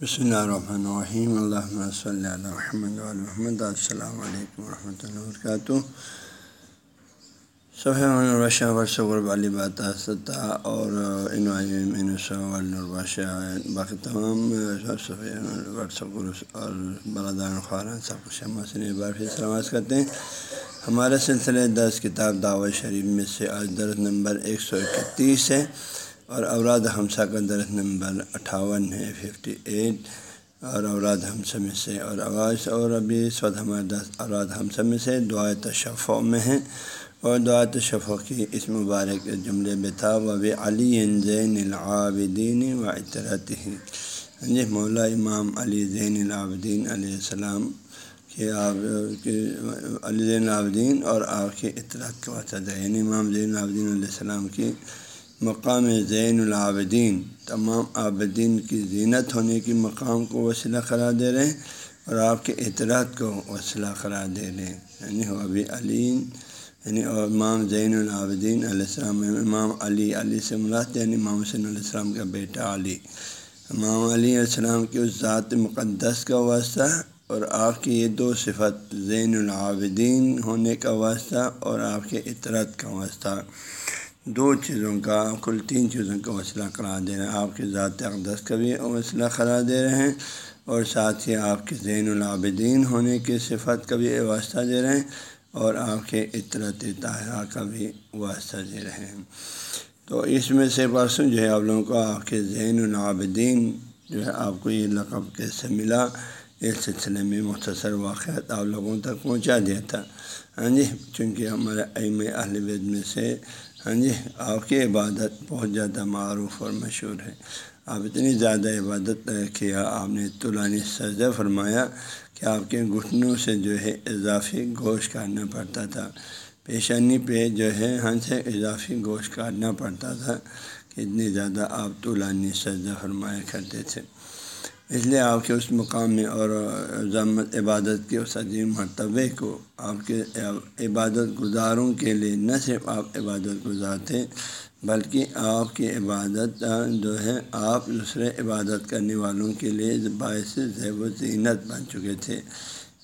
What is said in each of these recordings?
بسم اللہ الرحمن الرحیم اللہ صلی اللہ وحمد الحمد السلام علیکم ورحمۃ اللہ وبرکاتہ صحیح صفحہ ورثغرب علی بات اور باقی تمام اور برادان خارن سب کچھ بار پھر سلامت کرتے ہیں ہمارا سلسلہ دس کتاب دعوت شریف میں سے آج درد نمبر ایک سو اکتیس ہے اور اوراد ہمسہ کا درخت نمبر اٹھاون ہے ففٹی ایٹ اور اوراد ہمسہ میں سے اور آواز اور ابھی سود ہمارے دس۔ اوراد ہمسہ میں سے دعا تشفع میں ہیں۔ اور دعا تشفع کی اس مبارک جملے میں تھا علی زین العابدین و اطرت ہی جی مولا امام علی زین العابدین علیہ السلام کہ آپ علی زین العابدین اور آپ کی اطلاعات کا واسطہ یعنی امام زین العابدین علیہ السلام کی مقام زین العابدین۔ تمام عابدین کی زینت ہونے کی مقام کو وسیلہ قرار دے رہے ہیں اور آپ کے اعتراض کو وسیلہ قرار دے رہے ہیں۔ یعنی ابھی علیم یعنی امام زین العابدین علیہ السلام، امام علی علی سے مراد یعنی امام حسین علیہ السلام کا بیٹا علی۔ امام علی علیہ السلام کی اس ذات مقدس کا واسطہ اور آپ کی یہ دو صفت زین العابدین ہونے کا واسطہ اور آپ کے اطرت کا واسطہ۔ دو چیزوں کا، کل تین چیزوں کا وسیلہ قرار دے رہے ہیں۔ آپ کے ذات اقدس کا بھی وسیلہ قرار دے رہے ہیں اور ساتھ ہی آپ کے زین العابدین ہونے کی صفت کا بھی واسطہ دے رہے ہیں اور آپ کے اطرت طاہرہ کا بھی واسطہ دے رہے ہیں۔ تو اس میں سے پرسوں جو ہے آپ لوگوں کو آپ کے زین العابدین جو ہے آپ کو یہ لقب کیسے ملا، اس سلسلے میں مختصر واقعات آپ لوگوں تک پہنچا دیا تھا۔ ہاں جی چونکہ ہمارے ایم اہل وید میں سے ہاں جی آپ کی عبادت بہت زیادہ معروف اور مشہور ہے۔ آپ اتنی زیادہ عبادت کیا آپ نے طولانی سجدہ فرمایا کہ آپ کے گھٹنوں سے جو ہے اضافی گوشت کاٹنا پڑتا تھا۔ پیشانی پہ جو ہے ہاں سے اضافی گوشت کاٹنا پڑتا تھا کہ اتنی زیادہ آپ طولانی سجدہ فرمایا کرتے تھے۔ اس لیے آپ کے اس مقام میں اور ضمت عبادت کے اس عظیم مرتبے کو آپ کے عبادت گزاروں کے لیے نہ صرف آپ عبادت گزار تھے، بلکہ آپ کی عبادت جو ہے، آپ دوسرے عبادت کرنے والوں کے لیے باعث زیب و زینت بن چکے تھے۔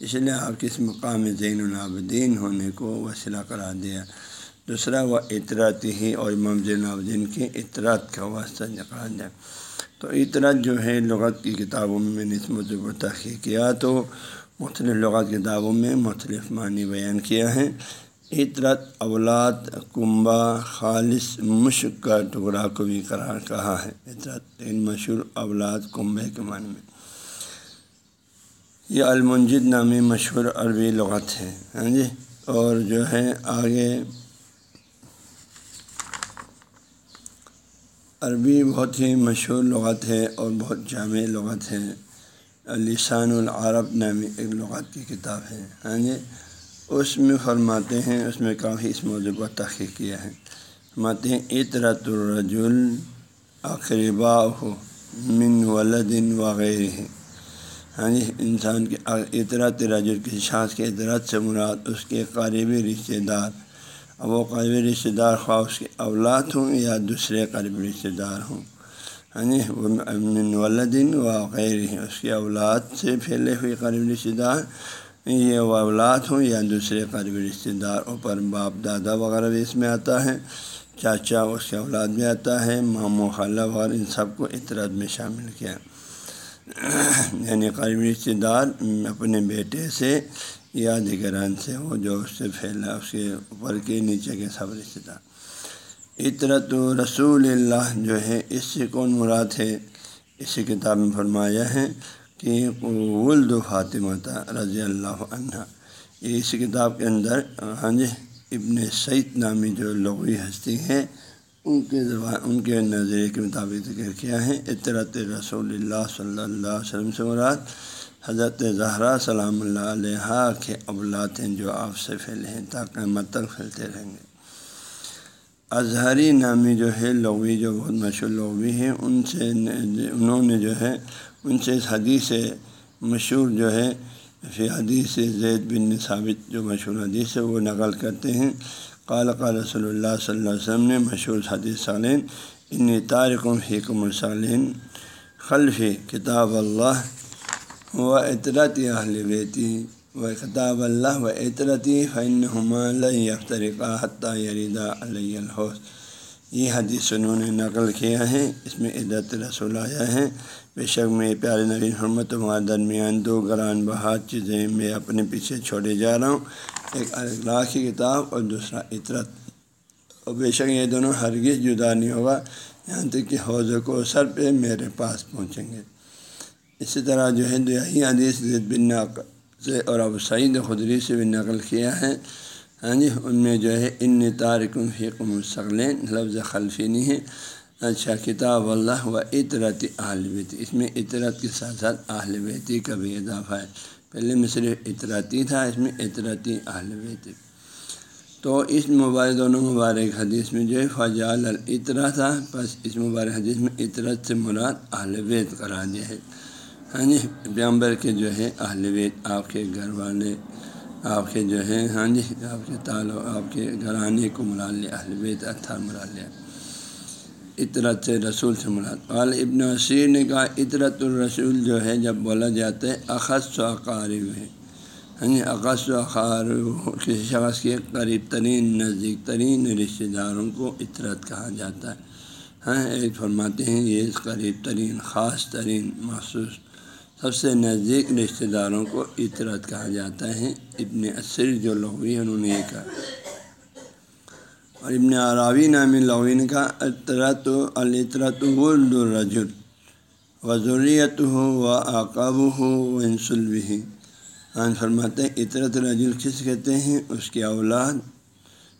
اس لیے آپ کے اس مقام زین العابدین ہونے کو وسیلہ قرار دیا۔ دوسرا وہ اطراعت ہی اور امام زین العابدین کی اطراعت کا واسطہ قرار دیا۔ تو اطرت جو ہے لغت کی کتابوں میں نے اس موضوع پر تحقیق کیا تو مختلف لغت کتابوں میں مختلف معنی بیان کیا ہے اطرت اولاد کنبا خالص، مشق کا ٹکڑا کو بھی قرار کہا ہے۔ اطرت ان مشہور، اولاد کنبے کے معنی میں۔ یہ المنجد نامی مشہور عربی لغت ہے ہاں جی؟ اور جو ہے آگے عربی بہت ہی مشہور لغت ہے اور بہت جامع لغت ہے۔ لسان العرب نامی ایک لغت کی کتاب ہے۔ ہاں جی؟ اس میں فرماتے ہیں، اس میں کافی اس موضوع پر تحقیق کیا ہے۔ فرماتے ہیں، اطرت الرجل اقربا ہو من ولدن وغیرہ ہاں جی؟ انسان کے اطرت رجل کسی شاخ کے اطرت سے مراد اس کے قریبی رشتے دار اب وہ قریبی رشتہ دار خواہ اس کے اولاد ہوں یا دوسرے قریبی رشتہ دار ہوں۔ یعنی ہاں جی امن ولدین و غیر اس کے اولاد سے پھیلے ہوئے قریبی رشتہ دار، یہ وہ اولاد ہوں یا دوسرے قریبی رشتہ دار، اوپر باپ، دادا وغیرہ بھی اس میں آتا ہے، چاچا اس کے اولاد میں آتا ہے مامو خالہ وغیرہ، ان سب کو اطراد میں شامل کیا۔ یعنی قریبی رشتہ دار اپنے بیٹے سے یا دیگران سے وہ جو اس سے پھیلا، اس کے اوپر کے نیچے کے سب رشتے دار۔ اطرت رسول اللہ جو ہے، اس سے کون مراد ہے؟ اسی کتاب میں فرمایا ہے کہ ولد فاطمہ رضی اللہ عنہ یہ اس کتاب کے اندر ہاں جی ابن سعید نامی جو لغوی ہستی ہیں ان کے زبان، ان کے نظریے کے مطابق ذکر کیا ہے۔ اطرت رسول اللہ صلی اللہ علیہ وسلم سے مراد حضرت زہرا سلام اللہ علیہ کے اولاد ہیں جو آپ سے پھیلے ہیں تاکہ مت پھیلتے مطلب رہیں گے۔ اظہری نامی جو ہے، لغوی جو بہت مشہور لغوی ہیں، ان سے انہوں نے جو ہے، ان سے اس حدیث مشہور جو ہے، فی حدیث زید بن ثابت جو مشہور حدیث ہے، وہ نقل کرتے ہیں۔ قال قال رسول اللہ صلی اللہ علیہ وسلم نے مشہور حدیث سالین ان تارکم حکم الصالین خلفی کتاب اللہ و اطرت اہل بیتی و خطاب اللہ و اطرتی فن یفترقہ حتیٰ یریدا علیہ الحوث یہ حدیث انہوں نے نقل کیا ہے۔ اس میں عدت رسول آیا ہے۔ بے شک میں پیارے نبی حرمت ہمارے درمیان دو گران بہاد چیزیں میں اپنے پیچھے چھوڑے جا رہا ہوں۔ ایک اللہ کی کتاب اور دوسرا عطرت اور بے شک یہ دونوں ہرگز جدا نہیں ہوگا۔ یہاں تک کہ حوض کو سر پہ میرے پاس پہنچیں گے۔ اسی طرح جو ہے دہی حدیث بن نقل سے اور ابو سعید خدری سے بھی نقل کیا ہے۔ ہاں جی ان میں جو ہے ان تارکم فیقم الصغلین لفظ خلفی نہیں ہے۔ اچھا کتاب اللہ و اطرت اہل بیتی اس میں اطرت کے ساتھ ساتھ اہل بیتی کا بھی اضافہ ہے۔ پہلے میں صرف اطراتی تھا، اس میں اطرتی اہل بیتی تو اس مبارک دونوں مبارک حدیث میں جو ہے فجال الطرا تھا بس اس مبارک حدیث میں اطرت سے مراد اہل بیت کرا دیا ہے۔ ہاں جی پیامبر کے جو ہے اہل بیت، آپ کے گھر والے، آپ کے جو ہے ہاں جی آپ کے تعلق، آپ کے گھرانے کو ملا لیا، اہل بیت اتھار مرا لیا۔ اطرت سے رسول سے مراد وال ابن عصیر نے کہا اطرت الرسول جو ہے، جب بولا جاتا ہے، اخص و اقارب ہے۔ ہاں جی اقص و اقارب، کسی شخص کے قریب ترین، نزدیک ترین رشتہ داروں کو اطرت کہا جاتا ہے۔ ہاں ایک فرماتے ہیں، یہ قریب ترین، خاص ترین، مخصوص سب سے نزدیک رشتہ داروں کو اطرت کہا جاتا ہے۔ ابن عصر جو لوگ بھی انہوں نے یہ کہا۔ اور ابن عراوی نامی لوین کا اطرت الطرت ولد الرجل وضوریت ہو و عقاب ہو و انسل بھی ہاں فرماتے ہیں اطرت رجل کس کہتے ہیں؟ اس کی اولاد۔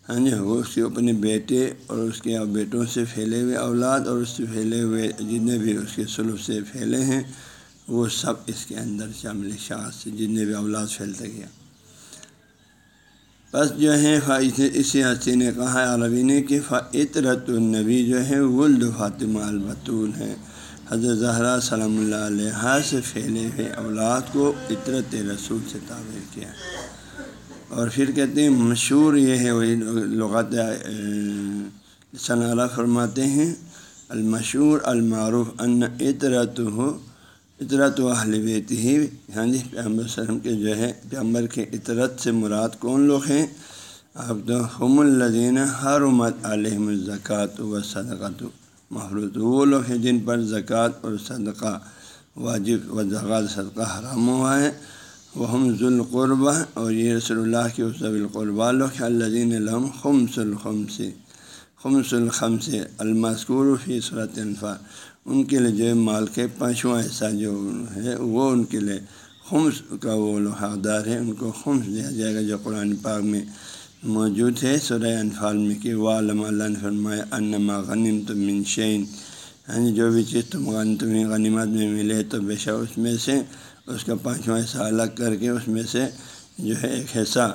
ہاں جی وہ اس کے اپنے بیٹے اور اس کے بیٹوں سے پھیلے ہوئے اولاد اور اس سے پھیلے ہوئے جتنے بھی اس کے سلوک سے پھیلے ہیں۔ وہ سب اس کے اندر شامل شاہ سے جتنے بھی اولاد پھیلتے گیا بس جو ہے اسی حسی نے کہا عربی نے کہ فطرت النبی جو ہے، ولد فاطمہ البطول ہے۔ حضرت زہرا صلی اللہ علیہ سے پھیلے ہوئے اولاد کو اطرت رسول سے تعبیر کیا۔ اور پھر کہتے ہیں، مشہور یہ ہے وہی لغات صنعہ فرماتے ہیں، المشہور، المعروف، ان اطرت ہو اطرت و اہل بیت ہی ہاں جی پیامبر وسلم کے جو ہے پیامبر کے اطرت سے مراد کون لوگ ہیں؟ اب تو ہم الدین ہر امت علیہم الزکوٰۃ و صدقۃ۔ محروط وہ لوگ ہیں جن پر زکوٰۃ اور صدقہ واجب و زکوٰۃ صدقہ حرام ہوا ہے۔ وہ ہم ذوالقربہ اور یہ رسول اللہ کے اس القربہ لوگ الدین الحم خمس الخم سے خمس الخم سے المسکور فی صورت انفا ان کے لیے جو ہے مال کے پانچواں حصہ جو ہے، وہ ان کے لیے خمس کا وہ لوگ حقدار ہے ان کو خمس دیا جائے گا، جو قرآن پاک میں موجود ہے۔ سورہ انفال میں کہ وہ علم اللہ نے فرمایا، انما غنیم تو منشین یعنی جو بھی چیز تم غن، تمہیں غنیمت میں ملے تو بے شک اس میں سے اس کا پانچواں حصہ الگ کر کے اس میں سے جو ہے ایک حصہ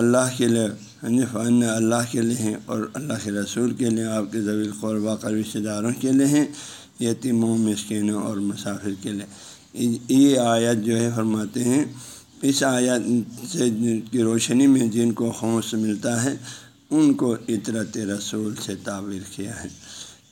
اللہ کے لیے یعنی فن اللہ کے لیے ہیں اور اللہ کے رسول کے لیے، آپ کے ضویل قربہ قرب رشتہ داروں کے لیے ہیں، یتیموں، مسکینوں اور مسافر کے لیے۔ یہ آیت جو ہے، فرماتے ہیں، اس آیت سے کی روشنی میں جن کو خوش ملتا ہے، ان کو اطرت رسول سے تعبیر کیا ہے۔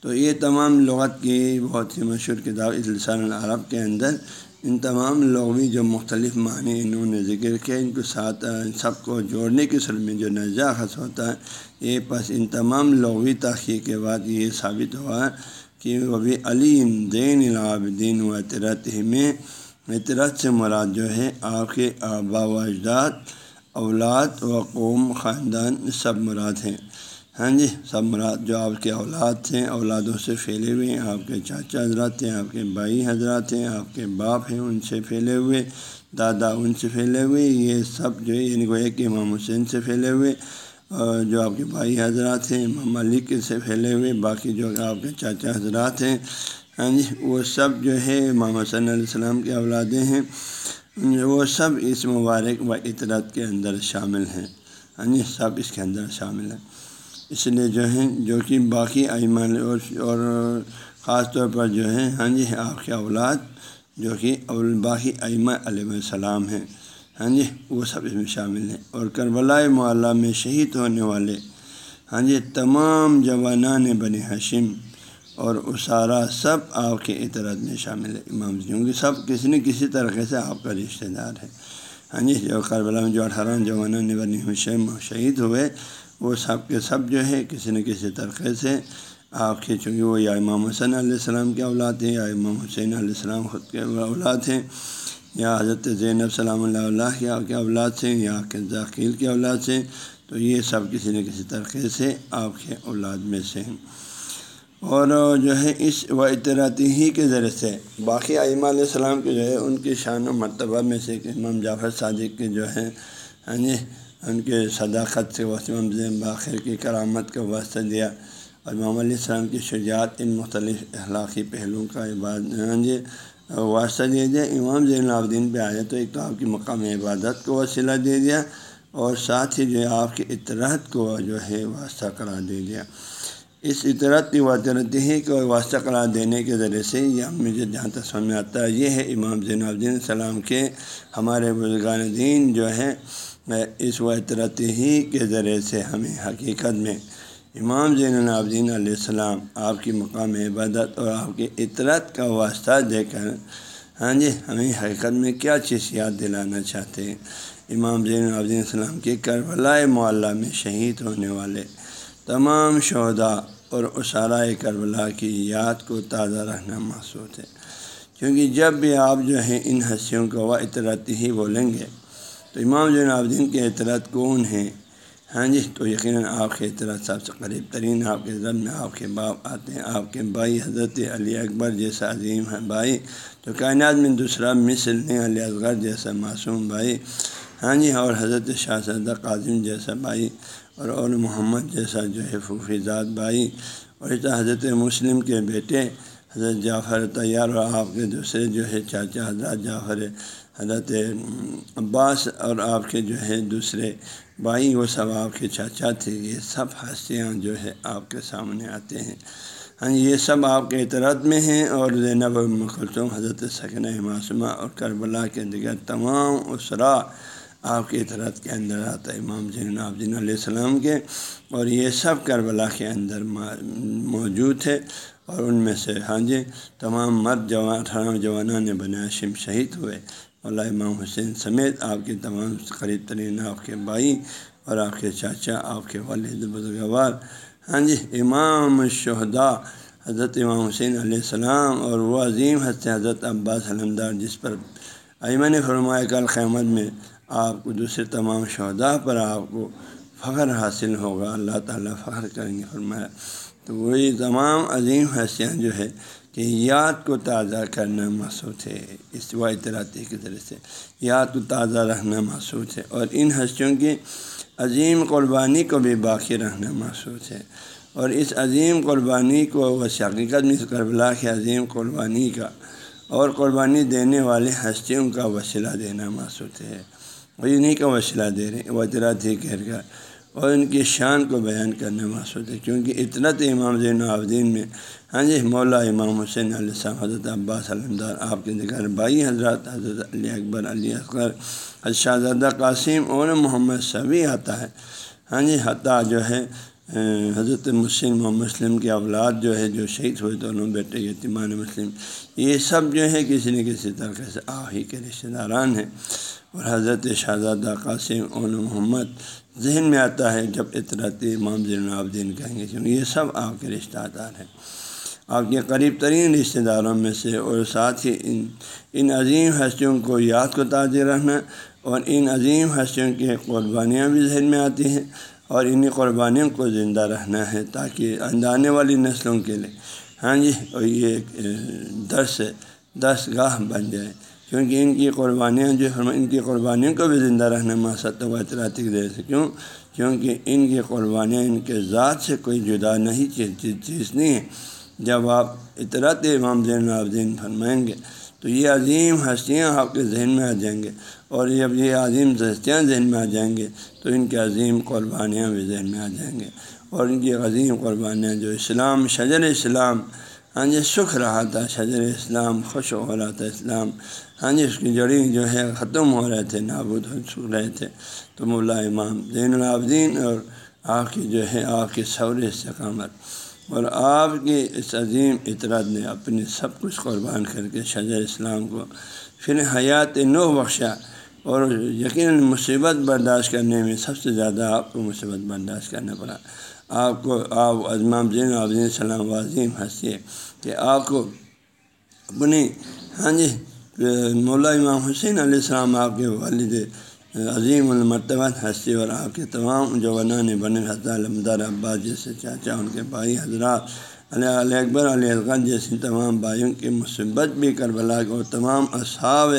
تو یہ تمام لغت کی بہت ہی مشہور کتاب لسان العرب کے اندر۔ ان تمام لغوی جو مختلف معنی انہوں نے ذکر کیا، ان کو ساتھ ان سب کو جوڑنے کی سر میں جو نجا نجاخص ہوتا ہے، یہ پس ان تمام لغوی تحقیق کے بعد یہ ثابت ہوا کہ وہ بھی علی دین العابدین و اطرت میں اطرت سے مراد جو ہے، آپ کے آبا و اجداد، اولاد و قوم، خاندان، سب مراد ہیں۔ ہاں جی سب مراد جو آپ کے اولاد تھے، اولادوں سے پھیلے ہوئے ہیں، آپ کے چاچا حضرات تھے، آپ کے بھائی حضرات ہیں آپ کے باپ ہیں، ان سے پھیلے ہوئے، دادا ان سے پھیلے ہوئے، یہ سب جو ہے یعنی کہ ایک امام حسین سے پھیلے ہوئے، اور جو آپ کے بھائی حضرات ہیں، امام ملک سے پھیلے ہوئے، باقی جو آپ کے چاچا حضرات ہیں ہاں جی وہ سب جو ہے، امام حسن علیہ السلام کے اولادیں ہیں، وہ سب اس مبارک و اطرت کے اندر شامل ہیں ہاں جی سب اس کے اندر شامل ہیں۔ اس لیے جو ہیں، جو کہ باقی ایمان اور اور خاص طور پر جو ہے ہاں جی آپ کے اولاد جو کہ باقی ایمہ علیہ السلام ہیں۔ ہاں جی وہ سب اس میں شامل ہیں۔ اور کربلا معلّہ میں شہید ہونے والے ہاں جی تمام جوانان بن حشم اور اسارا سب آپ کے اطرت میں شامل ہے امام جی، کیونکہ سب کسی نہ کسی طریقے سے آپ کا رشتہ دار ہے ہاں جی جو کربلا میں جو اٹھارہ جوانہ نبنی حسین شہید ہوئے وہ سب کے سب جو ہے کسی نہ کسی طریقے سے آپ کے چونکہ وہ یا امام حسین علیہ السلام کے اولاد ہیں یا امام حسین علیہ السلام خود کے اولاد ہیں یا حضرت زینب سلام اللہ علیہ کے کے اولاد سے یا کہ ذاکیل کے اولاد سے تو یہ سب کسی نہ کسی طریقے سے آپ کے اولاد میں سے ہیں۔ اور جو ہے اس و اطراعتی ہی کے ذریعے سے باقی ائمہ علیہ السلام کے جو ہے ان کی شان و مرتبہ میں سے امام جعفر صادق کے جو ہے ہاں جی یعنی ان کے صداقت سے وسیم باخر کی کرامت کا واسطہ دیا۔ اور محمد علیہ السلام کی شجاعت ان مختلف اخلاقی پہلوؤں کا عبادت ہاں جی واسطہ دے دیا۔ امام زین العابدین پہ آیا تو ایک تو آپ کی مقام عبادت کو وسیلہ دے دیا اور ساتھ ہی جو ہے آپ کی اطراعت کو جو ہے واسطہ قرار دے دیا۔ اس اطراعت کی واطرت ہی کو واسطہ قرار دینے کے ذریعے سے یہ مجھے جہاں تک سمجھ آتا ہے، یہ ہے امام زین الدین السلام کے ہمارے بزرگان دین جو ہے اس واطرت ہی کے ذریعے سے ہمیں حقیقت میں امام زین العابدین علیہ السلام آپ کی مقام عبادت اور آپ کی اطرت کا واسطہ دے کر ہاں جی ہمیں حقیقت میں کیا چیز یاد دلانا چاہتے ہیں؟ امام زین العابدین السلام کی کربلا معلّہ میں شہید ہونے والے تمام شہدا اور اسارۂ کربلا کی یاد کو تازہ رہنا محسوس ہے۔ کیونکہ جب بھی آپ جو ہیں ان ہنسیوں کو وہ اطرت ہی بولیں گے تو امام زین العابدین کے اطرت کون ہیں؟ ہاں جی تو یقیناً آپ کے اطلاع سب سے قریب ترین آپ کے ضرب میں آپ کے باپ آتے ہیں، آپ کے بھائی حضرت علی اکبر جیسا عظیم ہے بھائی، تو کائنات میں دوسرا مثل نے علی اصغر جیسا معصوم بھائی ہاں جی اور حضرت شاہ صدہ قاظم جیسا بھائی، اور اول محمد جیسا جو ہے فوفیزاد بھائی، اور اس حضرت مسلم کے بیٹے، حضرت جعفر طیار اور آپ کے دوسرے جو ہے چاچا حضرت جعفر حضرت عباس اور آپ کے جو ہے دوسرے بھائی وہ سب آپ کے چاچا تھے، یہ سب ہستیاں جو ہے آپ کے سامنے آتے ہیں۔ ہاں یہ سب آپ کے اطرت میں ہیں اور زینب مخلصوم حضرت سکن معصومہ اور کربلا کے دیگر تمام اسرا آپ کے اطرت کے اندر آتا ہے، امام زین العابدین علیہ السلام کے۔ اور یہ سب کربلا کے اندر موجود ہے اور ان میں سے ہاں جی تمام مرد جوان اٹھارہ جوانوں نے بنایا شم شہید ہوئے۔ اللہ امام حسین سمیت آپ کے تمام قریب ترین آپ کے بھائی اور آپ کے چاچا، آپ کے والد، بزرگوار ہاں جی امام شہدا، حضرت امام حسین علیہ السلام اور وہ عظیم حضرت حضرت عباس علمدار، جس پر ایمن فرمایا کل قیامت میں آپ کو دوسرے تمام شہدا پر آپ کو فخر حاصل ہوگا، اللہ تعالیٰ فخر کریں گے، فرمایا۔ تو وہی تمام عظیم حسیاں جو ہے کہ یاد کو تازہ کرنا محسوس ہے اس و اطراعی کے ذریعے سے یاد کو تازہ رہنا محسوس ہے اور ان ہستیوں کی عظیم قربانی کو بھی باقی رہنا محسوس ہے۔ اور اس عظیم قربانی کو وہ حقیقت میں اس کربلا کی عظیم قربانی کا اور قربانی دینے والے ہستیوں کا وسیلہ دینا محسوس ہے۔ وہ انہیں کا وسیلہ دے رہے ہیں، وہ اطراعی کہہ کر اور ان کی شان کو بیان کرنا محسوس ہے۔ کیونکہ اطرت امام زین العابدین میں ہاں جی مولا امام حسین علیہ السلام، حضرت عباس علمدار آپ کے ذکر بھائی حضرات حضرت علی اکبر علی اکبر شاہزادہ قاسم اور محمد سبھی آتا ہے۔ ہاں جی حتیٰ جو ہے حضرت مسلم محمد مسلم کے اولاد جو ہے، جو شہید ہوئے دونوں بیٹے یتیمان مسلم، یہ سب جو ہے کسی نہ کسی طریقے سے آ ہی کے رشتہ داران ہیں۔ اور حضرت شہزادہ قاسم اول محمد ذہن میں آتا ہے جب اطراعی امام زین العابدین کہیں گے کیونکہ یہ سب آپ کے رشتہ دار ہیں۔ آپ کے قریب ترین رشتہ داروں میں سے اور ساتھ ہی ان ان عظیم ہستیوں کو یاد کو تازہ رہنا اور ان عظیم ہستیوں کی قربانیاں بھی ذہن میں آتی ہیں اور انہیں قربانیوں کو زندہ رہنا ہے تاکہ اندانے والی نسلوں کے لیے۔ ہاں جی اور یہ درس درس گاہ بن جائے۔ کیونکہ ان کی قربانیاں جو ان کی قربانیوں کو بھی زندہ رہنا ماسط و اطلاعاتی کی ذریعے سے۔ کیوں؟ کیونکہ ان کی قربانیاں ان کے ذات سے کوئی جدا نہیں، چیز چیز نہیں ہے۔ جب آپ اطلاعات امام زین العابدین فرمائیں گے، تو یہ عظیم ہستیاں آپ کے ذہن میں آ جائیں گے اور جب یہ عظیم ہستیاں ذہن میں آ جائیں گے، تو ان کے عظیم قربانیاں بھی ذہن میں آ جائیں گے اور ان کی عظیم قربانیاں جو اسلام، شجر اسلام ہاں جی سکھ رہا تھا، شجر اسلام، خوش ہو رہا تھا اسلام ہاں جی اس کی جڑی جو ہے ختم ہو رہے تھے، نابود ہو سکھ رہے تھے، تو مولا امام زین العابدین اور آپ کی جو ہے آپ کی سور استقامت اور آپ کی اس عظیم اطراعت نے اپنی سب کچھ قربان کر کے شجر اسلام کو پھر حیات نو بخشا اور یقیناً مصیبت برداشت کرنے میں سب سے زیادہ آپ کو مصیبت برداشت کرنا پڑا۔ آپ کو، آپ ازمام زین عظیم السلام عظیم ہنسی کہ آپ کو اپنی ہاں جی مولا امام حسین علیہ السلام آپ کے والد عظیم المرتبہ، ہستی اور آپ کے تمام جو نے بنے حضرت علمدار عباس جیسے چاچا، ان کے بھائی حضرات، علیہ علیہ اکبر علیہ الغ جیسی تمام بھائیوں کی مصیبت بھی کربلا اور تمام اصحاب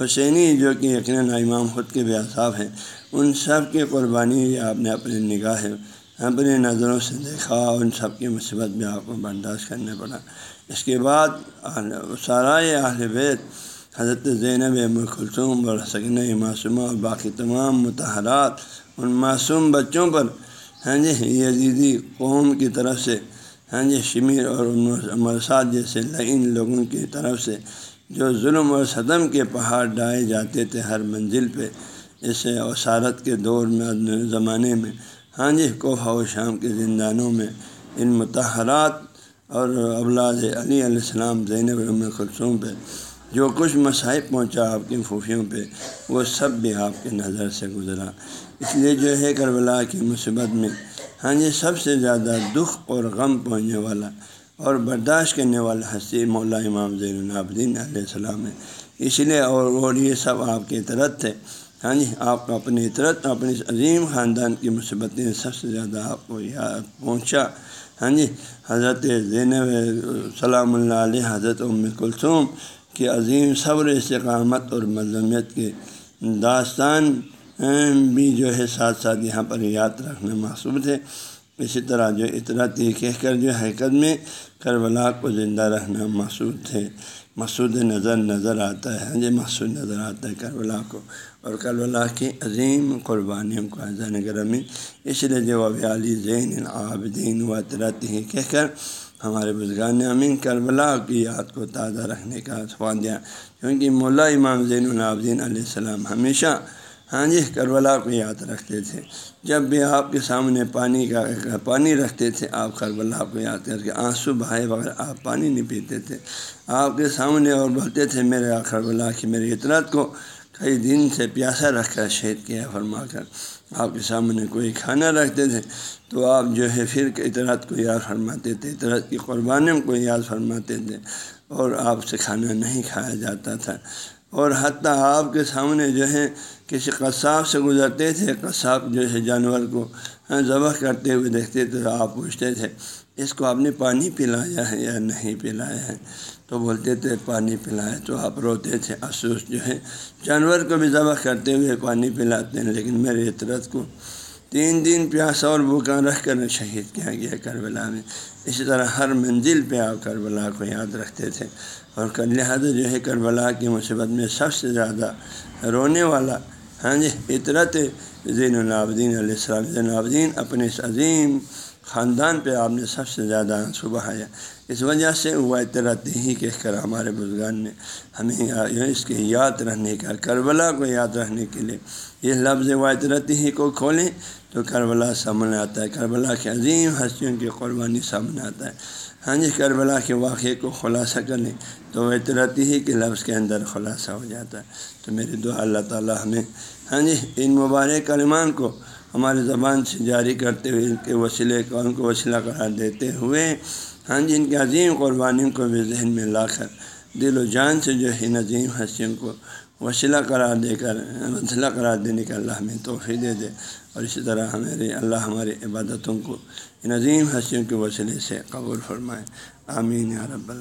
حسینی جو کہ یقیناً امام خود کے بھی اصحاب ہیں، ان سب کی قربانی آپ نے اپنی نگاہ، اپنی نظروں سے دیکھا، ان سب کی مصیبت بھی آپ کو برداشت کرنے پڑا۔ اس کے بعد سارائے اہل بیت حضرت زینب کلثوم اور سکن معصومہ اور باقی تمام متحرات، ان معصوم بچوں پر ہاں جی یزیدی قوم کی طرف سے ہاں جی شمیر اور مرسات جیسے لعین لوگوں کی طرف سے جو ظلم اور صدم کے پہاڑ ڈائے جاتے تھے ہر منزل پہ، اسے اسارت کے دور میں زمانے میں ہاں جی کوہ و شام کے زندانوں میں، ان متحرات اور اولاد علی علیہ السلام زینب ام پہ جو کچھ مصائب پہنچا آپ کی پھوپھیوں پہ، وہ سب بھی آپ کے نظر سے گزرا۔ اس لیے جو ہے کربلا کی مصیبت میں ہاں جی سب سے زیادہ دکھ اور غم پہنچنے والا اور برداشت کرنے والا حسی مولا امام زین العابدین علیہ السلام ہے۔ اس لیے اور اور یہ سب آپ کے اطرت تھے ہاں جی آپ کو اپنی اطرت اپنی عظیم خاندان کی مصیبتیں سب سے زیادہ آپ کو یاد پہنچا۔ ہاں جی حضرت زینب سلام اللہ علیہ، حضرت ام کلثوم کی عظیم صبر، استقامت اور مذمت کے داستان بھی جو ہے ساتھ ساتھ یہاں پر یاد رکھنا محسوس ہے۔ اسی طرح جو اطلاع کہہ کر جو حقیقت میں کربلا کو زندہ رکھنا محسوس ہے۔ مسعود نظر نظر آتا ہے ہاں جی محسوس نظر آتا ہے کربلا کو۔ اور کربلا کی عظیم قربانیوں کو حضان گرمی اس لیے جو علی زین العابدین و اطرت کہہ کر ہمارے بزرگان نے امین کربلا کی یاد کو تازہ رکھنے کا سوال دیا۔ کیونکہ مولا امام زین العابدین علیہ السلام ہمیشہ ہاں جی کربلا کو یاد رکھتے تھے۔ جب بھی آپ کے سامنے پانی کا پانی رکھتے تھے، آپ کربلا کو یاد کر کے آنسو بہائے بغیر آپ پانی نہیں پیتے تھے۔ آپ کے سامنے اور بولتے تھے، میرے کربلا کی میری اطلاعات کو کئی دن سے پیاسا رکھ کر شہید کیا فرما کر آپ کے سامنے کوئی کھانا رکھتے تھے تو آپ جو ہے پھر اطلاعات کو یاد فرماتے تھے اطلاعات کی قربانیوں کو یاد فرماتے تھے اور آپ سے کھانا نہیں کھایا جاتا تھا۔ اور حتیٰ آپ کے سامنے جو ہے کسی قصاب سے گزرتے تھے، قصاب جو ہے جانور کو ہاں، ذبح کرتے ہوئے دیکھتے تھے آپ پوچھتے تھے، اس کو آپ نے پانی پلایا ہے یا نہیں پلایا ہے؟ تو بولتے تھے پانی پلایا تو آپ روتے تھے، افسوس جو ہے۔ جانور کو بھی ذبح کرتے ہوئے پانی پلاتے ہیں، لیکن میرے اطرت کو تین دن پیاس اور بھوکا رکھ کر شہید کیا گیا کربلا میں۔ اسی طرح ہر منزل پہ آپ کربلا کو یاد رکھتے تھے۔ اور لہٰذا جو ہے کربلا کی مصیبت میں سب سے زیادہ رونے والا ہاں جی اطرت زین العابدین علیہ السلام۔ زین العابدین اپنے اس عظیم خاندان پہ آپ نے سب سے زیادہ صبح آیا۔ اس وجہ سے وہ اطرت ہی کہہ کر ہمارے بزرگان نے ہمیں اس کے یاد رہنے کا، کربلا کو یاد رکھنے کے لیے یہ لفظ واطرت ہی کو کھولیں تو کربلا سامنے آتا ہے۔ کربلا کے عظیم ہستیوں کی قربانی سامنے آتا ہے۔ ہاں جی کربلا کے واقعے کو خلاصہ کر لیں تو اطرت ہی کے لفظ کے اندر خلاصہ ہو جاتا ہے۔ تو میری دعا اللہ تعالیٰ ہمیں ہاں جی ان مبارک کلمان کو ہماری زبان سے جاری کرتے ہوئے ان کے وسیلے کو ان کو وسیلہ قرار دیتے ہوئے ہاں جی ان کے عظیم قربانیوں کو بھی ذہن میں لا کر دل و جان سے جو ہے ان عظیم ہستیوں کو وسیلہ قرار دے کر وسیلہ قرار دینے کا اللہ ہمیں توفیع دے دے اور اسی طرح ہمارے اللہ ہماری عبادتوں کو ان عظیم ہستیوں کے وسیلے سے قبول فرمائے۔ آمین یا رب اللہ